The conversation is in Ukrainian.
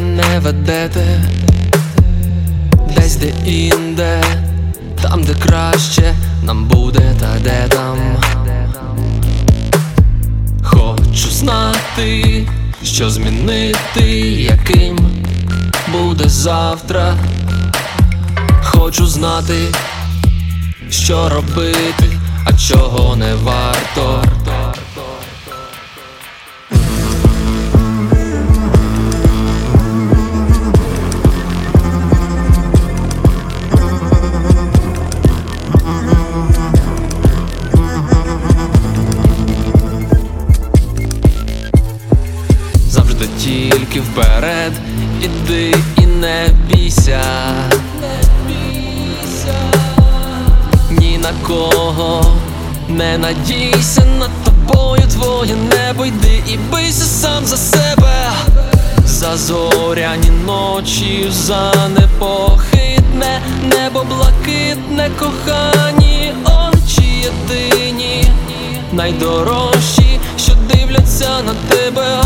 ведете, десь де інде, там, де краще нам буде, та де там. Хочу знати, що змінити, яким буде завтра. Хочу знати, що робити, а чого не варто. Тільки вперед, іди і не бійся. Ні на кого не надійся над тобою, твоє небо йди і бийся сам за себе, за зоряні ночі, за непохитне небо блакитне, кохані очі єдині, найдорожчі, що дивляться на тебе.